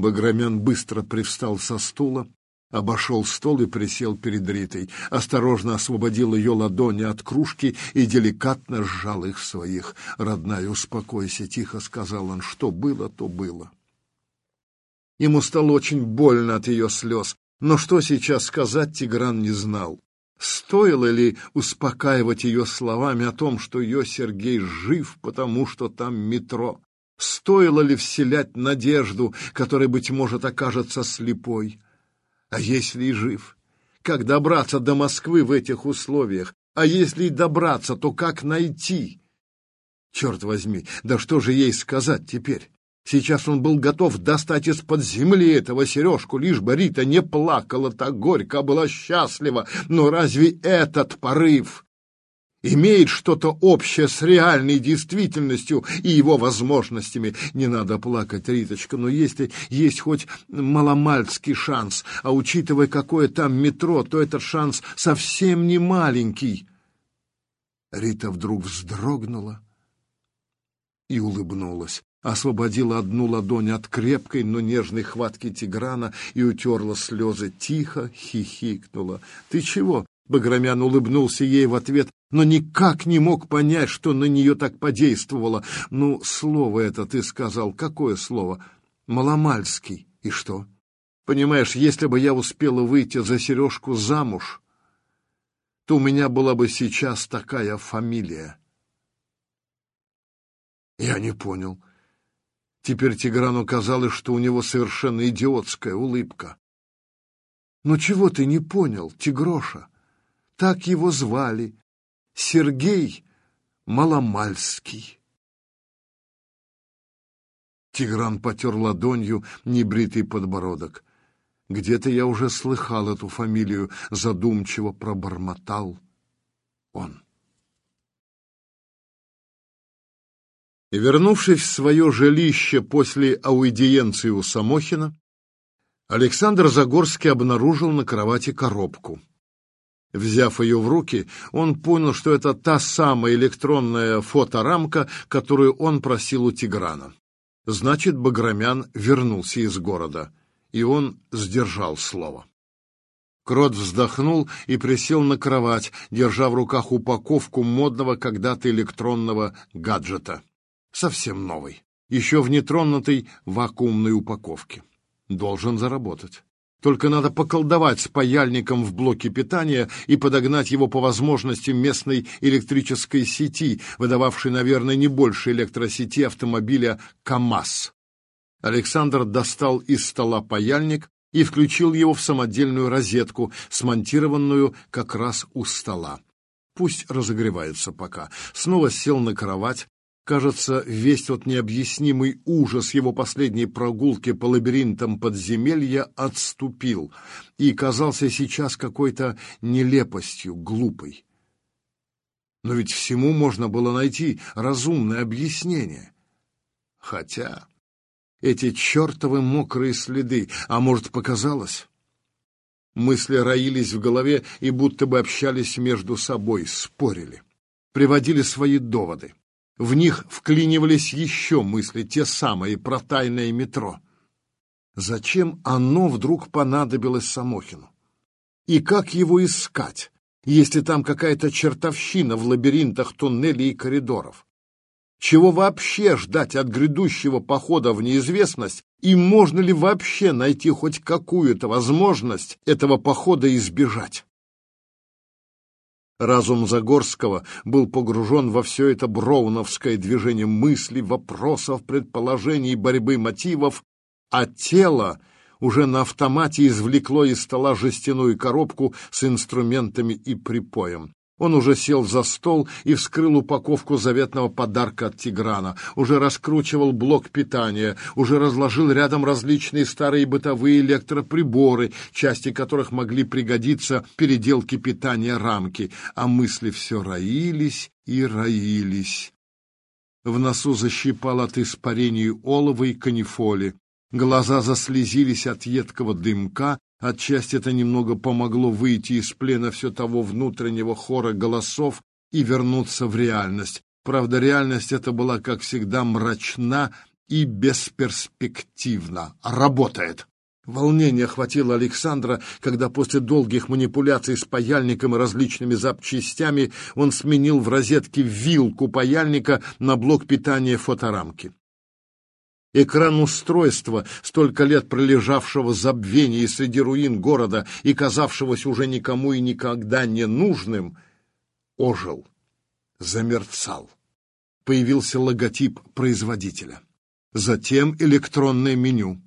Баграмян быстро привстал со стула, обошел стол и присел перед Ритой, осторожно освободил ее ладони от кружки и деликатно сжал их своих. «Родная, успокойся», — тихо сказал он, — «что было, то было». Ему стало очень больно от ее слез, но что сейчас сказать Тигран не знал. Стоило ли успокаивать ее словами о том, что ее Сергей жив, потому что там метро? Стоило ли вселять надежду, которая, быть может, окажется слепой? А если и жив? Как добраться до Москвы в этих условиях? А если и добраться, то как найти? Черт возьми, да что же ей сказать теперь? Сейчас он был готов достать из-под земли этого сережку, лишь бы Рита не плакала так горько, а была счастлива. Но разве этот порыв имеет что-то общее с реальной действительностью и его возможностями? Не надо плакать, Риточка, но если есть хоть маломальский шанс, а учитывая, какое там метро, то этот шанс совсем не маленький. Рита вдруг вздрогнула и улыбнулась освободила одну ладонь от крепкой, но нежной хватки Тиграна и утерла слезы, тихо хихикнула. «Ты чего?» — Баграмян улыбнулся ей в ответ, но никак не мог понять, что на нее так подействовало. «Ну, слово это ты сказал. Какое слово?» «Маломальский. И что?» «Понимаешь, если бы я успела выйти за Сережку замуж, то у меня была бы сейчас такая фамилия». «Я не понял». Теперь Тиграну казалось, что у него совершенно идиотская улыбка. «Ну чего ты не понял, Тигроша? Так его звали. Сергей Маломальский». Тигран потер ладонью небритый подбородок. «Где-то я уже слыхал эту фамилию», — задумчиво пробормотал он. Вернувшись в свое жилище после аудиенции у Самохина, Александр Загорский обнаружил на кровати коробку. Взяв ее в руки, он понял, что это та самая электронная фоторамка, которую он просил у Тиграна. Значит, Баграмян вернулся из города, и он сдержал слово. Крот вздохнул и присел на кровать, держа в руках упаковку модного когда-то электронного гаджета совсем новый, еще в нетронутой вакуумной упаковке. Должен заработать. Только надо поколдовать с паяльником в блоке питания и подогнать его по возможности местной электрической сети, выдававшей, наверное, не больше электросети автомобиля КАМАЗ. Александр достал из стола паяльник и включил его в самодельную розетку, смонтированную как раз у стола. Пусть разогревается пока. Снова сел на кровать, Кажется, весь тот необъяснимый ужас его последней прогулки по лабиринтам подземелья отступил и казался сейчас какой-то нелепостью, глупой. Но ведь всему можно было найти разумное объяснение. Хотя эти чертовы мокрые следы, а может, показалось? Мысли роились в голове и будто бы общались между собой, спорили, приводили свои доводы. В них вклинивались еще мысли, те самые про тайное метро. Зачем оно вдруг понадобилось Самохину? И как его искать, если там какая-то чертовщина в лабиринтах туннелей и коридоров? Чего вообще ждать от грядущего похода в неизвестность, и можно ли вообще найти хоть какую-то возможность этого похода избежать? Разум Загорского был погружен во все это броуновское движение мыслей, вопросов, предположений, борьбы мотивов, а тело уже на автомате извлекло из стола жестяную коробку с инструментами и припоем. Он уже сел за стол и вскрыл упаковку заветного подарка от Тиграна, уже раскручивал блок питания, уже разложил рядом различные старые бытовые электроприборы, части которых могли пригодиться переделке питания рамки, а мысли все роились и роились. В носу защипал от испарений олова и канифоли. Глаза заслезились от едкого дымка, Отчасти это немного помогло выйти из плена все того внутреннего хора голосов и вернуться в реальность. Правда, реальность эта была, как всегда, мрачна и бесперспективно. Работает. Волнение охватило Александра, когда после долгих манипуляций с паяльником и различными запчастями он сменил в розетке вилку паяльника на блок питания фоторамки. Экран устройства, столько лет пролежавшего забвении среди руин города и казавшегося уже никому и никогда не нужным, ожил, замерцал. Появился логотип производителя. Затем электронное меню.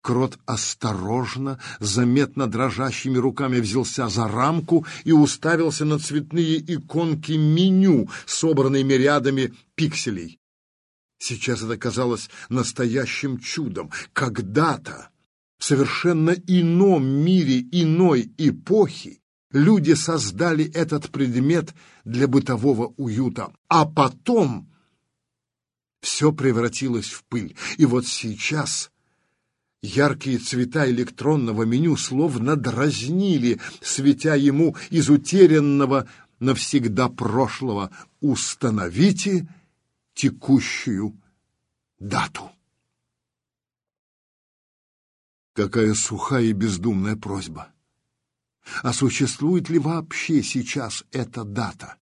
Крот осторожно, заметно дрожащими руками взялся за рамку и уставился на цветные иконки меню, собранные рядами пикселей. Сейчас это казалось настоящим чудом. Когда-то, в совершенно ином мире иной эпохи, люди создали этот предмет для бытового уюта, а потом все превратилось в пыль. И вот сейчас яркие цвета электронного меню словно дразнили, светя ему из утерянного навсегда прошлого «Установите текущую дату. Какая сухая и бездумная просьба. А существует ли вообще сейчас эта дата?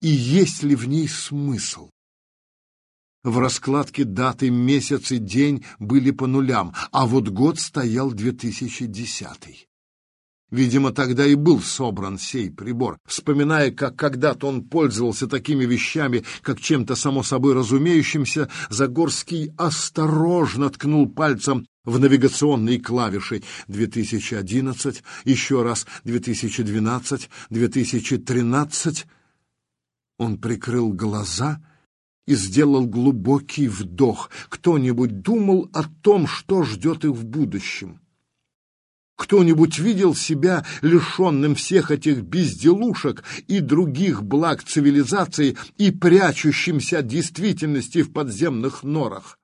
И есть ли в ней смысл? В раскладке даты месяц и день были по нулям, а вот год стоял 2010. Видимо, тогда и был собран сей прибор. Вспоминая, как когда-то он пользовался такими вещами, как чем-то само собой разумеющимся, Загорский осторожно ткнул пальцем в навигационные клавиши 2011, еще раз 2012, 2013. Он прикрыл глаза и сделал глубокий вдох. Кто-нибудь думал о том, что ждет их в будущем? Кто-нибудь видел себя лишенным всех этих безделушек и других благ цивилизации и прячущимся от действительности в подземных норах?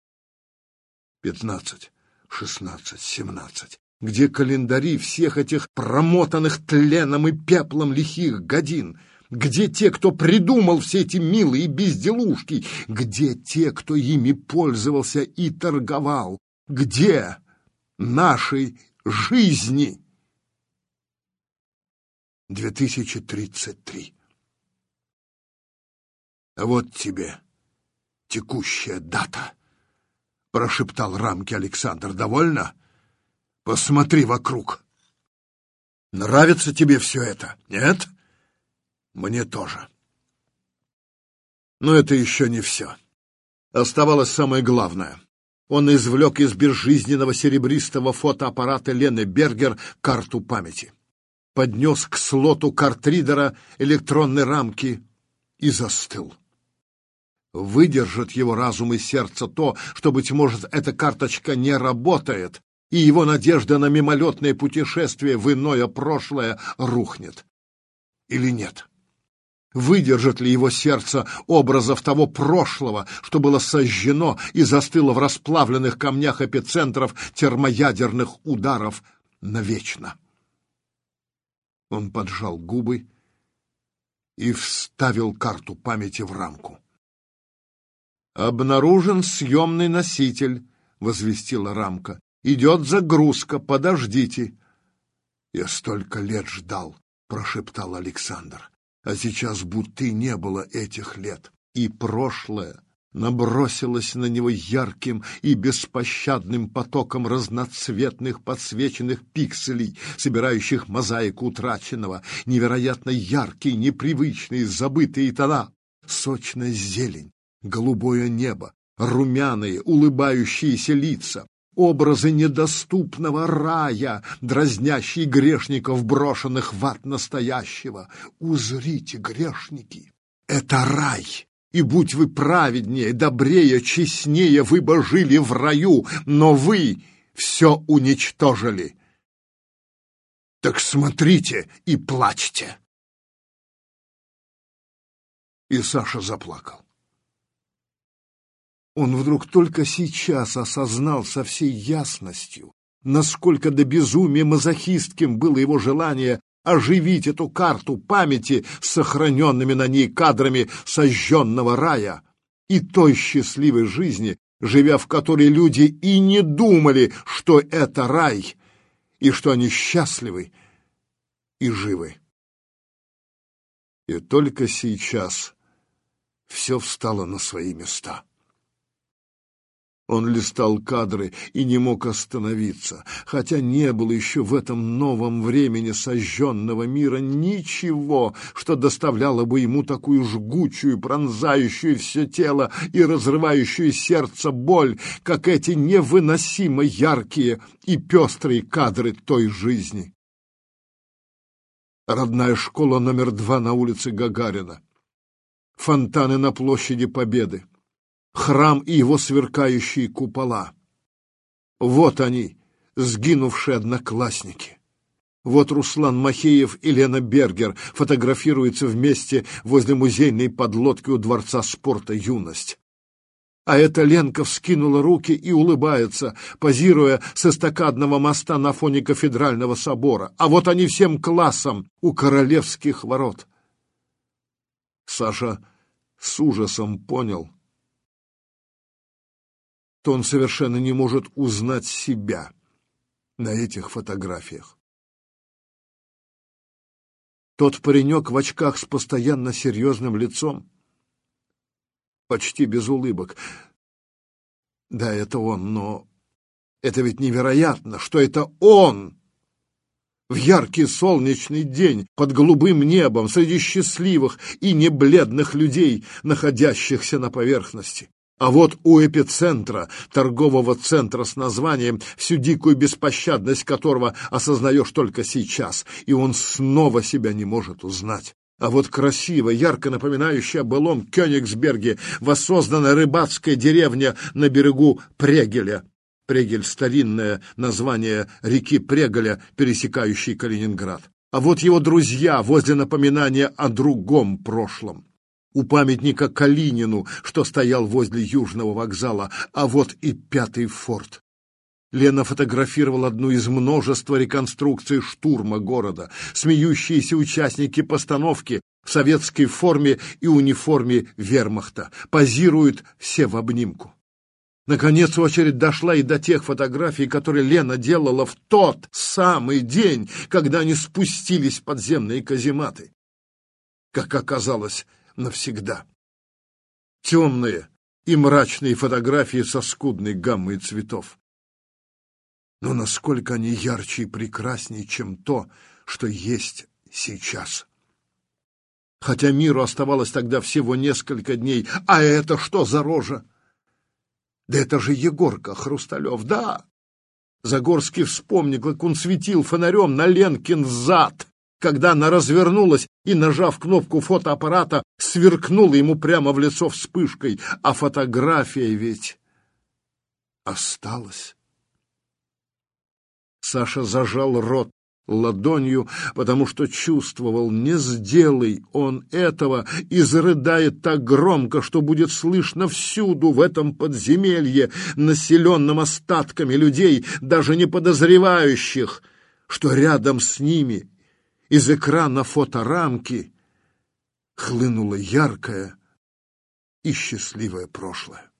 Пятнадцать, шестнадцать, семнадцать. Где календари всех этих промотанных тленом и пеплом лихих годин? Где те, кто придумал все эти милые безделушки? Где те, кто ими пользовался и торговал? Где наши жизни. 2033. Вот тебе текущая дата, прошептал рамки Александр. Довольно? Посмотри вокруг. Нравится тебе все это? Нет? Мне тоже. Но это еще не все. Оставалось самое главное. Он извлек из безжизненного серебристого фотоаппарата Лены Бергер карту памяти. Поднес к слоту картридера электронной рамки и застыл. Выдержит его разум и сердце то, что, быть может, эта карточка не работает, и его надежда на мимолетное путешествие в иное прошлое рухнет. Или нет? Выдержит ли его сердце образов того прошлого, что было сожжено и застыло в расплавленных камнях эпицентров термоядерных ударов навечно? Он поджал губы и вставил карту памяти в рамку. «Обнаружен съемный носитель», — возвестила рамка. «Идет загрузка, подождите». «Я столько лет ждал», — прошептал Александр а сейчас будто и не было этих лет, и прошлое набросилось на него ярким и беспощадным потоком разноцветных подсвеченных пикселей, собирающих мозаику утраченного, невероятно яркие, непривычные, забытые тона, сочная зелень, голубое небо, румяные, улыбающиеся лица, образы недоступного рая, дразнящие грешников, брошенных в ад настоящего. Узрите, грешники, это рай! И будь вы праведнее, добрее, честнее, вы бы жили в раю, но вы все уничтожили. Так смотрите и плачьте. И Саша заплакал. Он вдруг только сейчас осознал со всей ясностью, насколько до безумия мазохистким было его желание оживить эту карту памяти с сохраненными на ней кадрами сожженного рая и той счастливой жизни, живя в которой люди и не думали, что это рай, и что они счастливы и живы. И только сейчас все встало на свои места. Он листал кадры и не мог остановиться, хотя не было еще в этом новом времени сожженного мира ничего, что доставляло бы ему такую жгучую, пронзающую все тело и разрывающую сердце боль, как эти невыносимо яркие и пестрые кадры той жизни. Родная школа номер два на улице Гагарина, фонтаны на площади Победы, храм и его сверкающие купола. Вот они, сгинувшие одноклассники. Вот Руслан Махеев и Лена Бергер фотографируются вместе возле музейной подлодки у Дворца спорта «Юность». А эта Ленка вскинула руки и улыбается, позируя с эстакадного моста на фоне кафедрального собора. А вот они всем классом у королевских ворот. Саша с ужасом понял, то он совершенно не может узнать себя на этих фотографиях. Тот паренек в очках с постоянно серьезным лицом, почти без улыбок. Да, это он, но это ведь невероятно, что это он! В яркий солнечный день, под голубым небом, среди счастливых и небледных людей, находящихся на поверхности. А вот у эпицентра, торгового центра с названием, всю дикую беспощадность которого осознаешь только сейчас, и он снова себя не может узнать. А вот красиво, ярко напоминающая былом Кёнигсберге, воссозданная рыбацкая деревня на берегу Прегеля. Прегель — старинное название реки Преголя, пересекающей Калининград. А вот его друзья возле напоминания о другом прошлом у памятника Калинину, что стоял возле Южного вокзала, а вот и пятый форт. Лена фотографировал одну из множества реконструкций штурма города. Смеющиеся участники постановки в советской форме и униформе вермахта позируют все в обнимку. Наконец очередь дошла и до тех фотографий, которые Лена делала в тот самый день, когда они спустились в подземные казематы. Как оказалось, навсегда. Темные и мрачные фотографии со скудной гаммой цветов. Но насколько они ярче и прекраснее, чем то, что есть сейчас. Хотя миру оставалось тогда всего несколько дней. А это что за рожа? Да это же Егорка Хрусталев, да! Загорский вспомнил, как он светил фонарем на Ленкин зад когда она развернулась и, нажав кнопку фотоаппарата, сверкнула ему прямо в лицо вспышкой, а фотография ведь осталась. Саша зажал рот ладонью, потому что чувствовал, не сделай он этого, и зарыдает так громко, что будет слышно всюду в этом подземелье, населенном остатками людей, даже не подозревающих, что рядом с ними из экрана фоторамки хлынуло яркое и счастливое прошлое.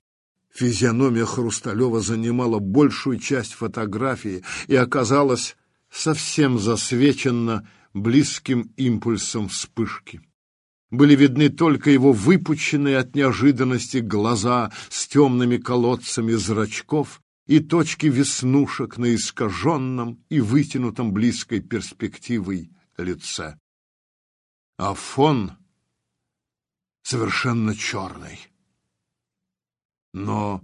Физиономия Хрусталева занимала большую часть фотографии и оказалась совсем засвечена близким импульсом вспышки. Были видны только его выпученные от неожиданности глаза с темными колодцами зрачков и точки веснушек на искаженном и вытянутом близкой перспективой лице. А фон совершенно черный. Но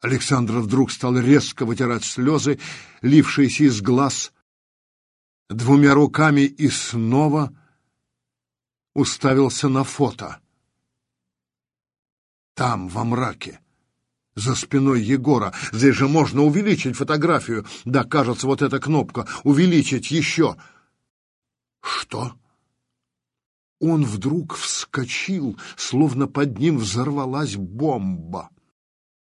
Александр вдруг стал резко вытирать слезы, лившиеся из глаз, двумя руками и снова уставился на фото. Там, во мраке, за спиной Егора. Здесь же можно увеличить фотографию. Да, кажется, вот эта кнопка. Увеличить еще. Что? Он вдруг вскочил, словно под ним взорвалась бомба.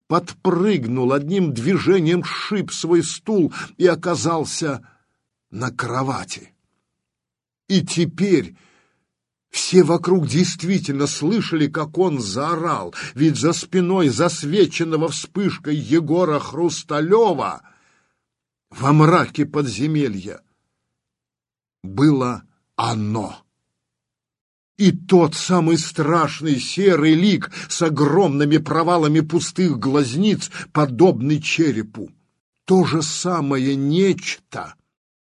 Подпрыгнул одним движением, шип свой стул и оказался на кровати. И теперь Все вокруг действительно слышали, как он заорал, ведь за спиной засвеченного вспышкой Егора Хрусталева во мраке подземелья было оно. И тот самый страшный серый лик с огромными провалами пустых глазниц, подобный черепу. То же самое нечто,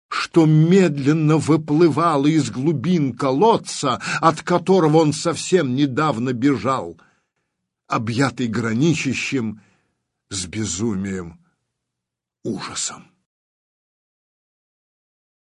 что медленно выплывало из глубин колодца, от которого он совсем недавно бежал, объятый граничащим с безумием ужасом.